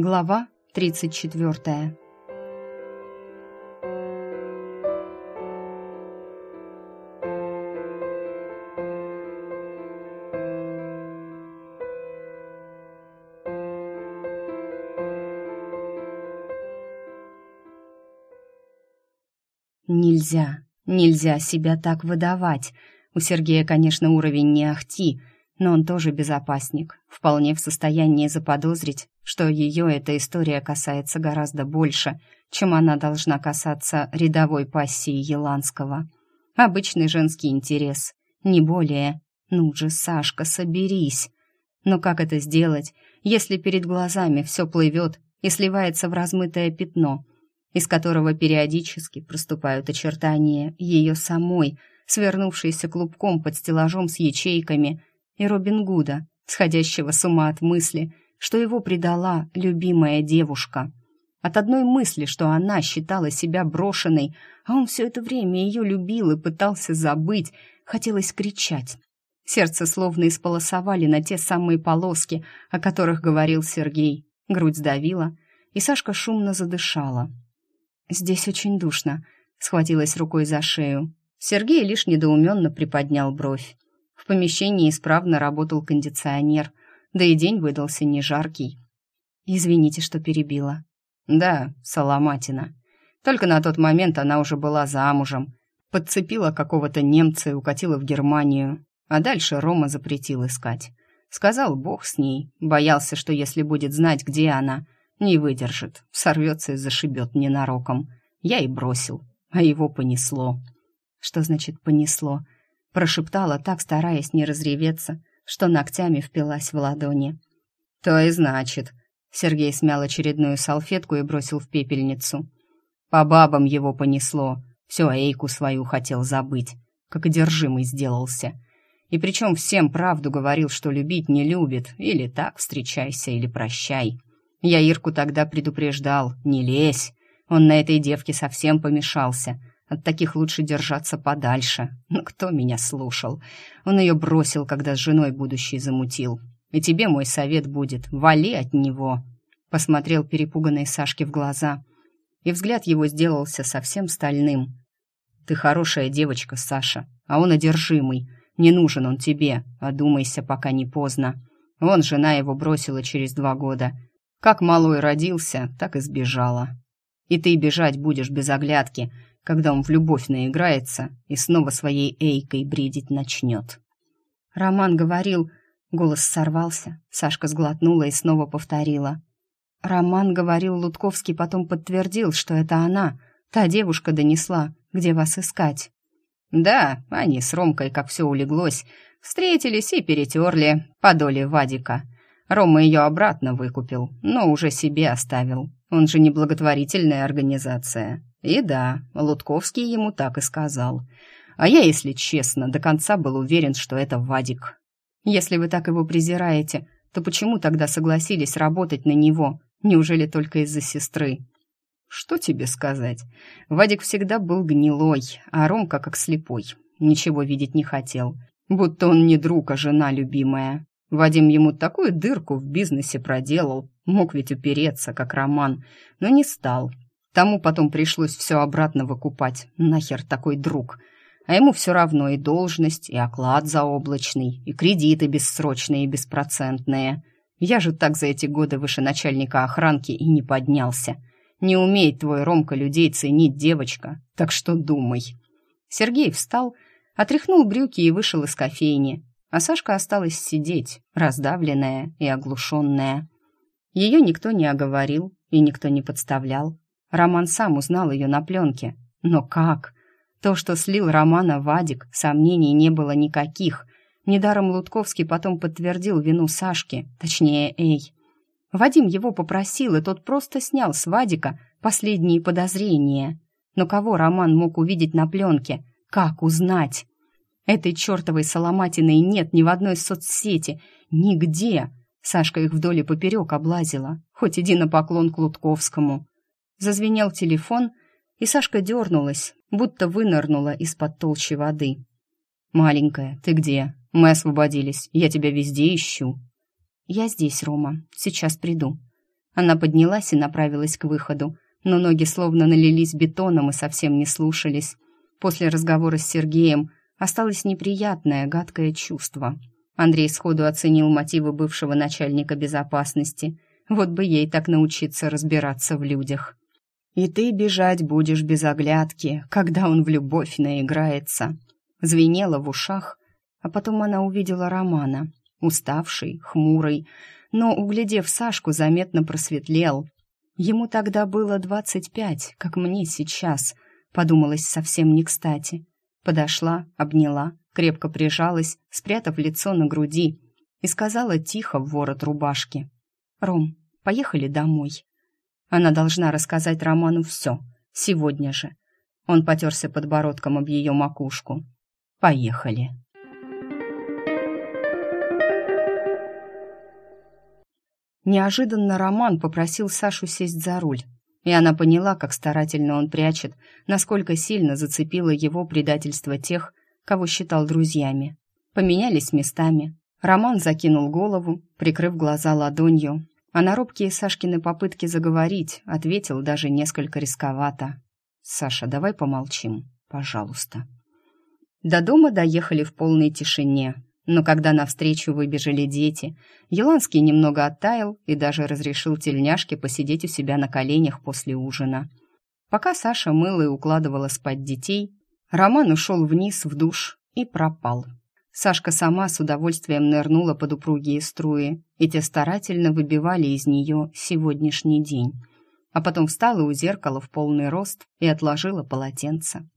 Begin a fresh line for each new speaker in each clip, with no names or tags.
Глава 34. Нельзя, нельзя себя так выдавать. У Сергея, конечно, уровень не ахти, но он тоже безопасник, вполне в состоянии заподозрить, что ее эта история касается гораздо больше, чем она должна касаться рядовой пассии Еланского. Обычный женский интерес, не более. Ну же, Сашка, соберись. Но как это сделать, если перед глазами все плывет и сливается в размытое пятно, из которого периодически проступают очертания ее самой, свернувшейся клубком под стеллажом с ячейками, и Робин Гуда, сходящего с ума от мысли, что его предала любимая девушка. От одной мысли, что она считала себя брошенной, а он все это время ее любил и пытался забыть, хотелось кричать. Сердце словно исполосовали на те самые полоски, о которых говорил Сергей. Грудь сдавила, и Сашка шумно задышала. «Здесь очень душно», — схватилась рукой за шею. Сергей лишь недоуменно приподнял бровь. Помещении исправно работал кондиционер, да и день выдался не жаркий. «Извините, что перебила».
«Да, Соломатина. Только на тот момент она уже была замужем. Подцепила какого-то немца и укатила в Германию. А дальше Рома запретил искать. Сказал бог с ней. Боялся, что если будет знать, где она, не выдержит, сорвется и зашибет ненароком. Я и бросил, а его понесло».
«Что значит «понесло»?» Прошептала так, стараясь не разреветься, что ногтями впилась в ладони.
«То и значит», — Сергей смял очередную салфетку и бросил в пепельницу. «По бабам его понесло, все Эйку свою хотел забыть, как одержимый сделался. И причем всем правду говорил, что любить не любит, или так встречайся, или прощай. Я Ирку тогда предупреждал, не лезь, он на этой девке совсем помешался, от таких лучше держаться подальше. Но кто меня слушал? Он ее бросил, когда с женой будущей замутил. И тебе мой совет будет — вали от него. Посмотрел перепуганной Сашке в глаза. И взгляд его сделался совсем стальным. Ты хорошая девочка, Саша, а он одержимый. Не нужен он тебе, одумайся, пока не поздно. Вон жена его бросила через два года. Как малой родился, так и сбежала. И ты бежать будешь без оглядки — когда он в любовь наиграется и снова своей эйкой бредить начнет.
Роман говорил... Голос сорвался, Сашка сглотнула и снова повторила. Роман говорил, Лутковский потом подтвердил, что это она, та девушка донесла, где вас искать.
Да, они с Ромкой, как все улеглось, встретились и перетерли по доле Вадика. Рома ее обратно выкупил, но уже себе оставил. Он же не благотворительная организация. И да, Лутковский ему так и сказал. А я, если честно, до конца был уверен, что это Вадик.
Если вы так его презираете, то почему тогда согласились работать на него? Неужели только из-за сестры?
Что тебе сказать? Вадик всегда был гнилой, а Ромка как слепой. Ничего видеть не хотел. Будто он не друг, а жена любимая. Вадим ему такую дырку в бизнесе проделал. Мог ведь упереться, как Роман, но не стал. Тому потом пришлось все обратно выкупать. Нахер такой друг? А ему все равно и должность, и оклад заоблачный, и кредиты бессрочные и беспроцентные. Я же так за эти годы выше начальника охранки и не поднялся. Не умеет твой Ромка людей ценить, девочка, так что думай. Сергей встал, отряхнул брюки и вышел из кофейни, а Сашка осталась сидеть, раздавленная и оглушенная. Ее никто не оговорил и никто не подставлял. Роман сам узнал ее на пленке. Но как? То, что слил Романа Вадик, сомнений не было никаких. Недаром Лутковский потом подтвердил вину Сашки, точнее, Эй. Вадим его попросил, и тот просто снял с Вадика последние подозрения. Но кого Роман мог увидеть на пленке? Как узнать? Этой чертовой соломатиной нет ни в одной соцсети, нигде. Сашка их вдоль и поперек облазила, хоть иди на поклон к Лутковскому. Зазвенел телефон, и Сашка дернулась, будто вынырнула из-под толщи воды. «Маленькая, ты где? Мы освободились. Я тебя везде ищу». «Я здесь, Рома. Сейчас приду».
Она поднялась и направилась к выходу, но ноги словно налились бетоном и совсем не слушались. После разговора с Сергеем осталось неприятное, гадкое чувство. Андрей сходу оценил мотивы бывшего начальника безопасности. Вот бы ей так научиться разбираться в людях. «И ты бежать будешь без оглядки, когда он в любовь наиграется», звенело в ушах, а потом она увидела Романа, уставший, хмурый, но, углядев Сашку, заметно просветлел. Ему тогда было двадцать пять, как мне сейчас, подумалось совсем не кстати. Подошла, обняла, крепко прижалась, спрятав лицо на груди, и сказала тихо в ворот рубашки. «Ром, поехали домой». Она должна рассказать Роману все, сегодня же. Он потерся подбородком об ее макушку. «Поехали». Неожиданно Роман попросил Сашу сесть за руль, и она поняла, как старательно он прячет, насколько сильно зацепило его предательство тех, кого считал друзьями. Поменялись местами. Роман закинул голову, прикрыв глаза ладонью, а на робкие Сашкины попытки заговорить ответил даже несколько рисковато. «Саша, давай помолчим, пожалуйста». До дома доехали в полной тишине, но когда навстречу выбежали дети, Еланский немного оттаял и даже разрешил тельняшке посидеть у себя на коленях после ужина. Пока Саша мыла и укладывала спать детей, Роман ушел вниз в душ и пропал. Сашка сама с удовольствием нырнула под упругие струи, и те старательно выбивали из нее сегодняшний день. А потом встала у зеркала в полный рост и отложила полотенце.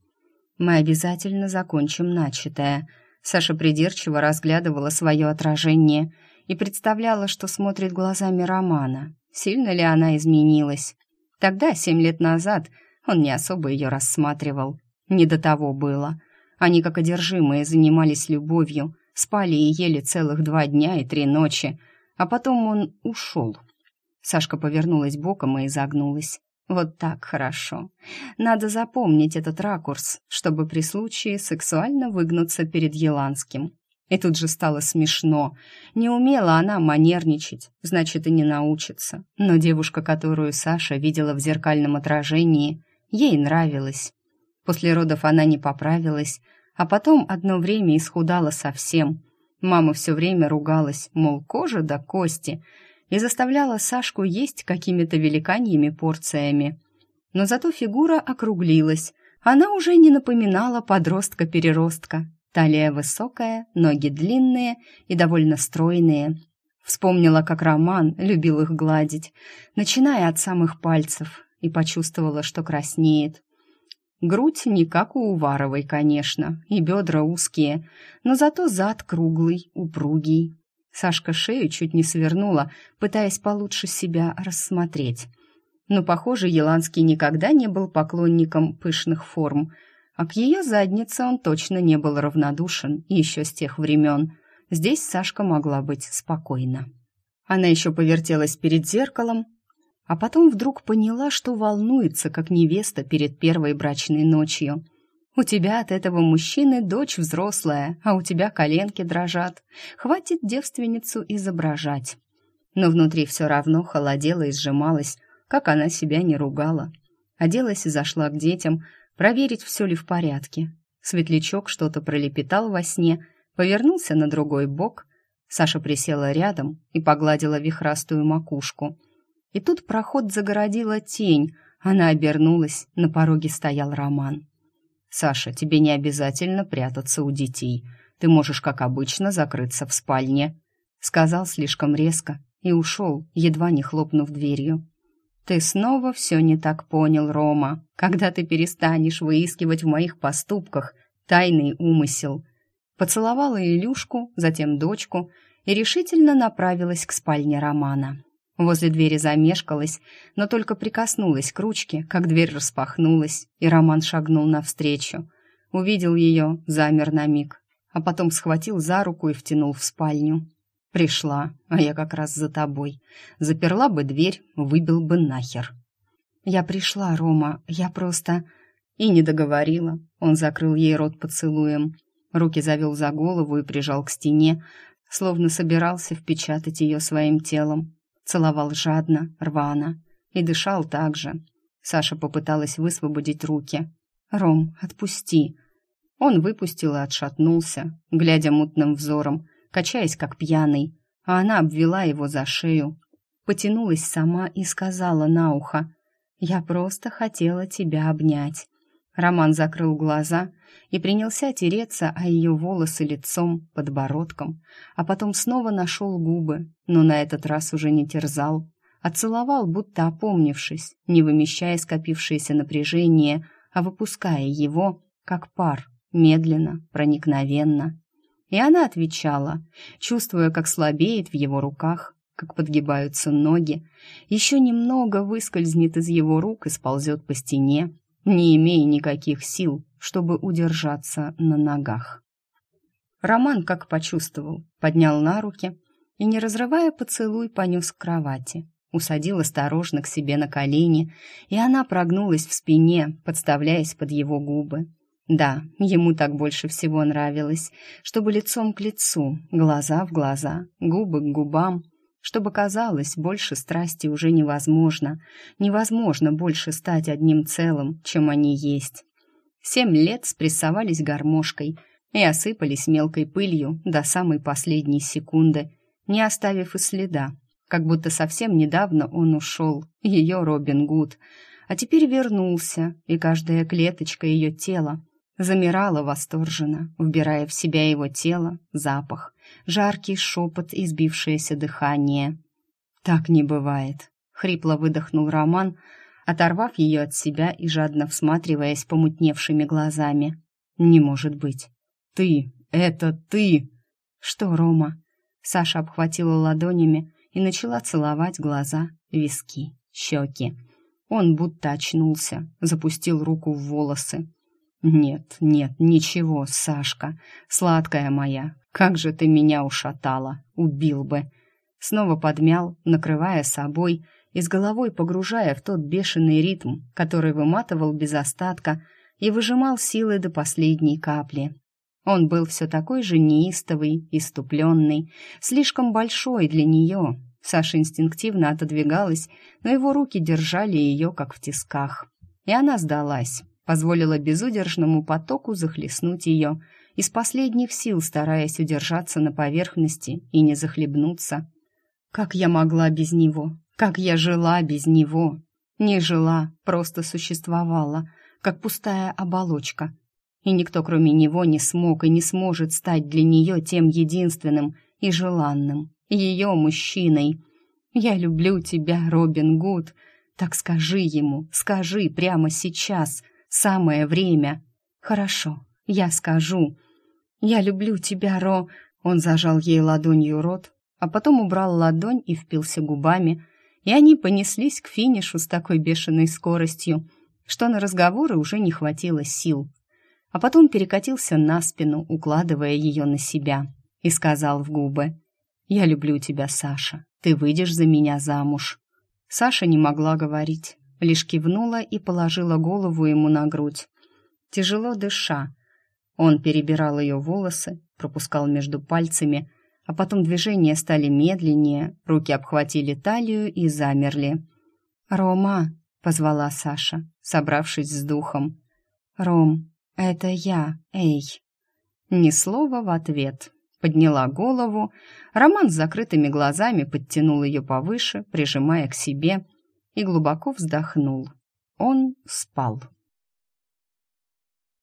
«Мы обязательно закончим начатое», Саша придирчиво разглядывала свое отражение и представляла, что смотрит глазами Романа. Сильно ли она изменилась? Тогда, семь лет назад, он не особо ее рассматривал. Не до того было. Они, как одержимые, занимались любовью, спали и ели целых два дня и три ночи, а потом он ушел. Сашка повернулась боком и изогнулась. Вот так хорошо. Надо запомнить этот ракурс, чтобы при случае сексуально выгнуться перед Еланским. И тут же стало смешно. Не умела она манерничать, значит, и не научится. Но девушка, которую Саша видела в зеркальном отражении, ей нравилась. После родов она не поправилась, а потом одно время исхудала совсем. Мама все время ругалась, мол, кожа до кости — и заставляла Сашку есть какими-то великаньими порциями. Но зато фигура округлилась, она уже не напоминала подростка-переростка. Талия высокая, ноги длинные и довольно стройные. Вспомнила, как Роман любил их гладить, начиная от самых пальцев, и почувствовала, что краснеет. Грудь не как у Уваровой, конечно, и бедра узкие, но зато зад круглый, упругий. Сашка шею чуть не свернула, пытаясь получше себя рассмотреть. Но, похоже, Еланский никогда не был поклонником пышных форм, а к ее заднице он точно не был равнодушен еще с тех времен. Здесь Сашка могла быть спокойна. Она еще повертелась перед зеркалом, а потом вдруг поняла, что волнуется, как невеста перед первой брачной ночью. У тебя от этого мужчины дочь взрослая, а у тебя коленки дрожат. Хватит девственницу изображать. Но внутри все равно холодело и сжималось, как она себя не ругала. Оделась и зашла к детям, проверить, все ли в порядке. Светлячок что-то пролепетал во сне, повернулся на другой бок. Саша присела рядом и погладила вихрастую макушку. И тут проход загородила тень. Она обернулась, на пороге стоял Роман. «Саша, тебе не обязательно прятаться у детей. Ты можешь, как обычно, закрыться в спальне», — сказал слишком резко и ушел, едва не хлопнув дверью. «Ты снова все не так понял, Рома, когда ты перестанешь выискивать в моих поступках тайный умысел». Поцеловала Илюшку, затем дочку и решительно направилась к спальне Романа. Возле двери замешкалась, но только прикоснулась к ручке, как дверь распахнулась, и Роман шагнул навстречу. Увидел ее, замер на миг, а потом схватил за руку и втянул в спальню. «Пришла, а я как раз за тобой. Заперла бы дверь, выбил бы нахер». «Я пришла, Рома, я просто...» И не договорила. Он закрыл ей рот поцелуем. Руки завел за голову и прижал к стене, словно собирался впечатать ее своим телом целовал жадно, рвано и дышал так же. Саша попыталась высвободить руки. «Ром, отпусти!» Он выпустил и отшатнулся, глядя мутным взором, качаясь как пьяный, а она обвела его за шею, потянулась сама и сказала на ухо, «Я просто хотела тебя обнять». Роман закрыл глаза и принялся тереться о ее волосы лицом, подбородком, а потом снова нашел губы, но на этот раз уже не терзал, а целовал, будто опомнившись, не вымещая скопившееся напряжение, а выпуская его, как пар, медленно, проникновенно. И она отвечала, чувствуя, как слабеет в его руках, как подгибаются ноги, еще немного выскользнет из его рук и сползет по стене, не имея никаких сил, чтобы удержаться на ногах. Роман, как почувствовал, поднял на руки и, не разрывая поцелуй, понес к кровати. Усадил осторожно к себе на колени, и она прогнулась в спине, подставляясь под его губы. Да, ему так больше всего нравилось, чтобы лицом к лицу, глаза в глаза, губы к губам, чтобы казалось, больше страсти уже невозможно, невозможно больше стать одним целым, чем они есть. Семь лет спрессовались гармошкой и осыпались мелкой пылью до самой последней секунды, не оставив и следа, как будто совсем недавно он ушел, ее Робин Гуд, а теперь вернулся, и каждая клеточка ее тела замирала восторженно, вбирая в себя его тело, запах, жаркий шепот и сбившееся дыхание. «Так не бывает», — хрипло выдохнул Роман, оторвав ее от себя и жадно всматриваясь помутневшими глазами. «Не может быть! Ты! Это ты!» «Что, Рома?» Саша обхватила ладонями и начала целовать глаза, виски, щеки. Он будто очнулся, запустил руку в волосы, «Нет, нет, ничего, Сашка, сладкая моя, как же ты меня ушатала, убил бы!» Снова подмял, накрывая собой и с головой погружая в тот бешеный ритм, который выматывал без остатка и выжимал силы до последней капли. Он был все такой же неистовый, иступленный, слишком большой для нее. Саша инстинктивно отодвигалась, но его руки держали ее, как в тисках. И она сдалась, позволила безудержному потоку захлестнуть ее, из последних сил стараясь удержаться на поверхности и не захлебнуться. Как я могла без него? Как я жила без него? Не жила, просто существовала, как пустая оболочка. И никто, кроме него, не смог и не сможет стать для нее тем единственным и желанным, ее мужчиной. «Я люблю тебя, Робин Гуд», так скажи ему, скажи прямо сейчас, Самое время. Хорошо, я скажу. Я люблю тебя, Ро. Он зажал ей ладонью рот, а потом убрал ладонь и впился губами, и они понеслись к финишу с такой бешеной скоростью, что на разговоры уже не хватило сил. А потом перекатился на спину, укладывая ее на себя, и сказал в губы, «Я люблю тебя, Саша. Ты выйдешь за меня замуж». Саша не могла говорить лишь кивнула и положила голову ему на грудь. Тяжело дыша, он перебирал ее волосы, пропускал между пальцами, а потом движения стали медленнее, руки обхватили талию и замерли. «Рома!» — позвала Саша, собравшись с духом. «Ром, это я, эй!» Ни слова в ответ. Подняла голову. Роман с закрытыми глазами подтянул ее повыше, прижимая к себе, и глубоко вздохнул. Он спал.